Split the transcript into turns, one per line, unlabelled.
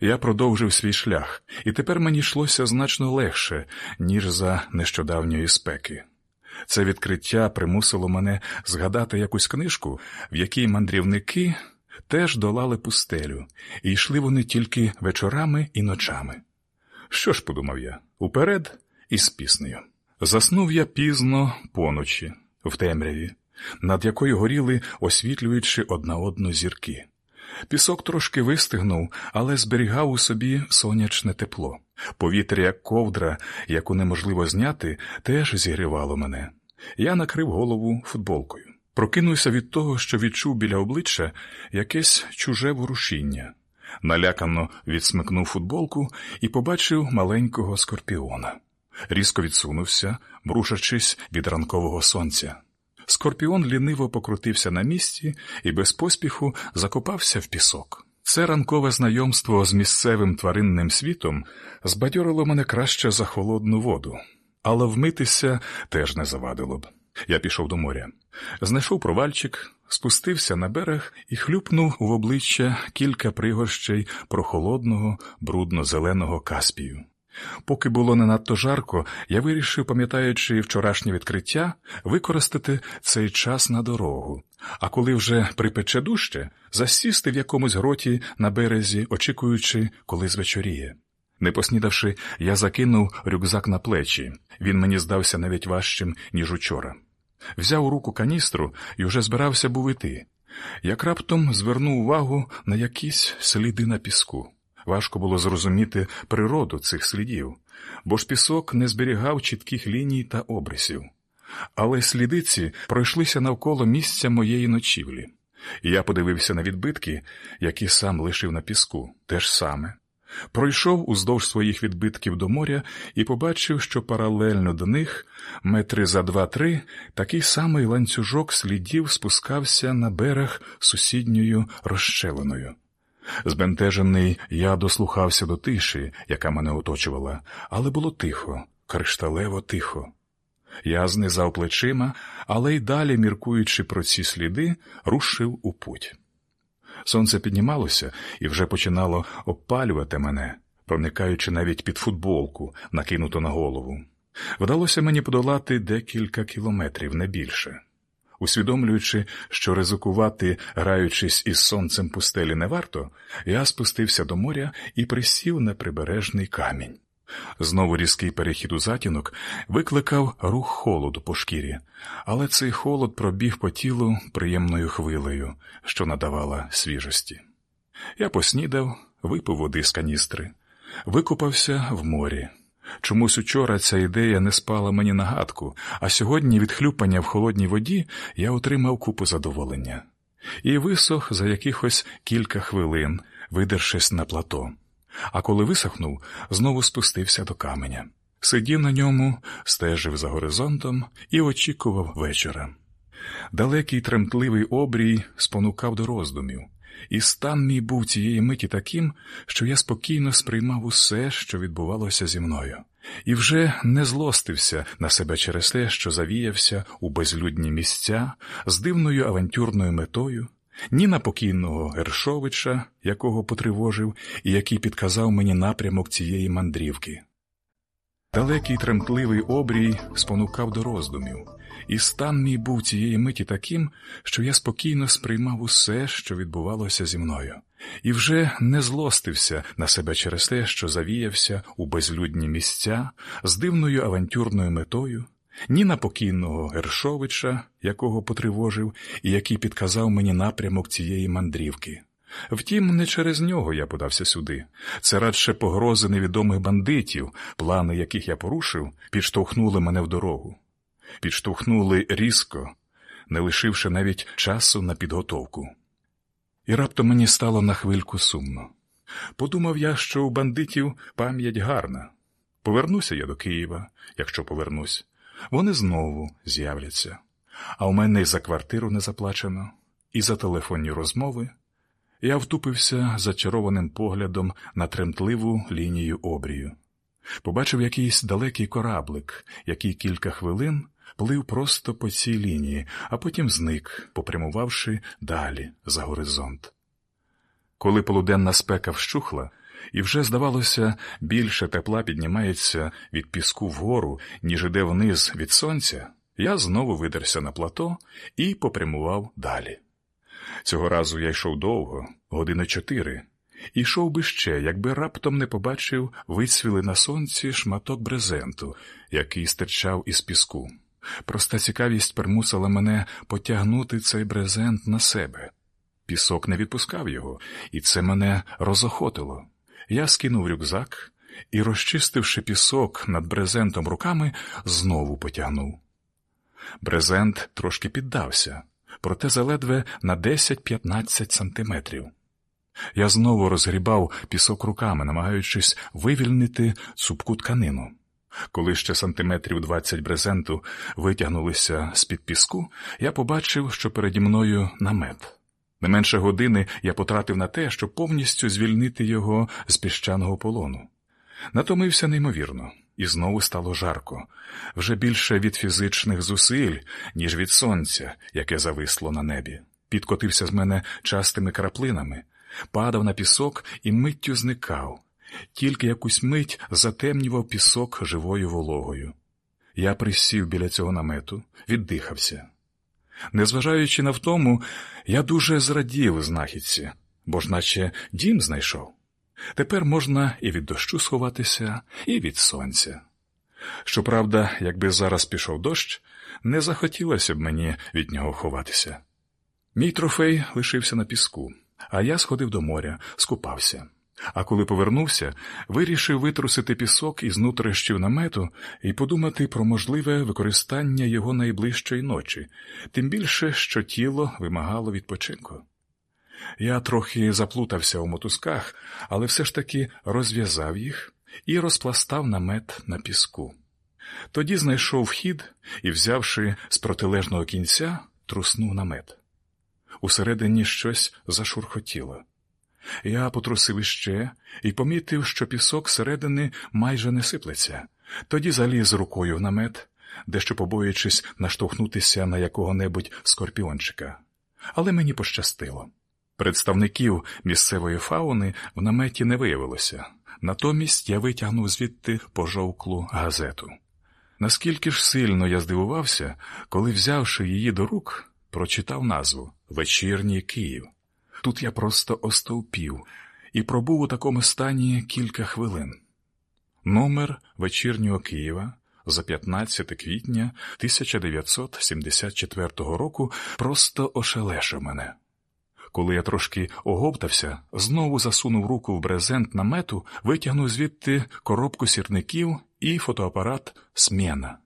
Я продовжив свій шлях, і тепер мені йшлося значно легше, ніж за нещодавньої спеки. Це відкриття примусило мене згадати якусь книжку, в якій мандрівники теж долали пустелю, і йшли вони тільки вечорами і ночами. Що ж, подумав я, уперед із піснею. Заснув я пізно поночі, в темряві, над якою горіли, освітлюючи одна одну зірки. Пісок трошки вистигнув, але зберігав у собі сонячне тепло. Повітря, як ковдра, яку неможливо зняти, теж зігрівало мене. Я накрив голову футболкою. Прокинувся від того, що відчув біля обличчя якесь чуже ворушіння. Налякано відсмикнув футболку і побачив маленького скорпіона. Різко відсунувся, брушачись від ранкового сонця. Скорпіон ліниво покрутився на місці і без поспіху закопався в пісок. Це ранкове знайомство з місцевим тваринним світом збадьорило мене краще за холодну воду, але вмитися теж не завадило б. Я пішов до моря, знайшов провальчик, спустився на берег і хлюпнув в обличчя кілька пригорщей прохолодного, брудно-зеленого каспію. Поки було не надто жарко, я вирішив, пам'ятаючи вчорашнє відкриття, використати цей час на дорогу, а коли вже припече дужче, засісти в якомусь гроті на березі, очікуючи, коли звечоріє. Не поснідавши, я закинув рюкзак на плечі. Він мені здався навіть важчим, ніж учора. Взяв у руку каністру і вже збирався був іти. Як раптом звернув увагу на якісь сліди на піску. Важко було зрозуміти природу цих слідів, бо ж пісок не зберігав чітких ліній та обрисів. Але слідиці пройшлися навколо місця моєї ночівлі, я подивився на відбитки, які сам лишив на піску, те ж саме. Пройшов уздовж своїх відбитків до моря і побачив, що паралельно до них, метри за два-три, такий самий ланцюжок слідів спускався на берег сусідньою розщелиною. Збентежений, я дослухався до тиші, яка мене оточувала, але було тихо, кришталево тихо. Я знизав плечима, але й далі, міркуючи про ці сліди, рушив у путь. Сонце піднімалося і вже починало опалювати мене, проникаючи навіть під футболку, накинуту на голову. Вдалося мені подолати декілька кілометрів, не більше. Усвідомлюючи, що ризикувати, граючись із сонцем пустелі, не варто, я спустився до моря і присів на прибережний камінь. Знову різкий перехід у затінок викликав рух холоду по шкірі, але цей холод пробіг по тілу приємною хвилею, що надавала свіжості. Я поснідав, випив води з каністри, викупався в морі. Чомусь учора ця ідея не спала мені на гадку, а сьогодні від хлюпання в холодній воді я отримав купу задоволення і висох за якихось кілька хвилин, видершись на плато. А коли висохнув, знову спустився до каменя. Сидів на ньому, стежив за горизонтом і очікував вечора. Далекий тремтливий обрій спонукав до роздумів, і стан мій був цієї миті таким, що я спокійно сприймав усе, що відбувалося зі мною, і вже не злостився на себе через те, що завіявся у безлюдні місця з дивною авантюрною метою, ні на покійного Гершовича, якого потривожив і який підказав мені напрямок цієї мандрівки. Далекий тремтливий обрій спонукав до роздумів, і стан мій був цієї миті таким, що я спокійно сприймав усе, що відбувалося зі мною, і вже не злостився на себе через те, що завіявся у безлюдні місця з дивною авантюрною метою, ні на покійного Гершовича, якого потривожив і який підказав мені напрямок цієї мандрівки. Втім, не через нього я подався сюди. Це радше погрози невідомих бандитів, плани яких я порушив, підштовхнули мене в дорогу. Підштовхнули різко, не лишивши навіть часу на підготовку. І раптом мені стало на хвильку сумно. Подумав я, що у бандитів пам'ять гарна. Повернуся я до Києва, якщо повернусь, вони знову з'являться. А у мене і за квартиру не заплачено, і за телефонні розмови. Я втупився зачарованим поглядом на тремтливу лінію обрію. Побачив якийсь далекий кораблик, який кілька хвилин плив просто по цій лінії, а потім зник, попрямувавши далі за горизонт. Коли полуденна спека вщухла, І вже, здавалося, більше тепла піднімається від піску вгору, ніж іде вниз від сонця, я знову видерся на плато і попрямував далі. Цього разу я йшов довго, години чотири, і йшов би ще, якби раптом не побачив вицвіли на сонці шматок брезенту, який стирчав із піску. Проста цікавість примусила мене потягнути цей брезент на себе. Пісок не відпускав його, і це мене розохотило. Я скинув рюкзак і, розчистивши пісок над брезентом руками, знову потягнув. Брезент трошки піддався, проте заледве на 10-15 сантиметрів. Я знову розгрібав пісок руками, намагаючись вивільнити цупку тканину. Коли ще сантиметрів двадцять брезенту витягнулися з-під піску, я побачив, що переді мною намет. Не менше години я потратив на те, щоб повністю звільнити його з піщаного полону. Натомився неймовірно, і знову стало жарко, вже більше від фізичних зусиль, ніж від сонця, яке зависло на небі. Підкотився з мене частими краплинами, падав на пісок і миттю зникав, тільки якусь мить затемнював пісок живою вологою. Я присів біля цього намету, віддихався. Незважаючи на втому, я дуже зрадів знахідці, бо ж наче дім знайшов. Тепер можна і від дощу сховатися, і від сонця. Щоправда, якби зараз пішов дощ, не захотілося б мені від нього ховатися. Мій трофей лишився на піску, а я сходив до моря, скупався. А коли повернувся, вирішив витрусити пісок із нутрищів намету і подумати про можливе використання його найближчої ночі, тим більше, що тіло вимагало відпочинку. Я трохи заплутався у мотузках, але все ж таки розв'язав їх і розпластав намет на піску. Тоді знайшов вхід і, взявши з протилежного кінця, труснув намет. Усередині щось зашурхотіло. Я потрусив іще і помітив, що пісок середини майже не сиплеться. Тоді заліз рукою в намет, дещо побоюючись наштовхнутися на якого-небудь скорпіончика. Але мені пощастило. Представників місцевої фауни в наметі не виявилося, натомість я витягнув звідти пожовклу газету. Наскільки ж сильно я здивувався, коли, взявши її до рук, прочитав назву Вечірній Київ. Тут я просто остовпів і пробув у такому стані кілька хвилин. Номер вечірнього Києва за 15 квітня 1974 року просто ошелешив мене. Коли я трошки оговтався, знову засунув руку в брезент намету, витягнув звідти коробку сірників і фотоапарат Смєна.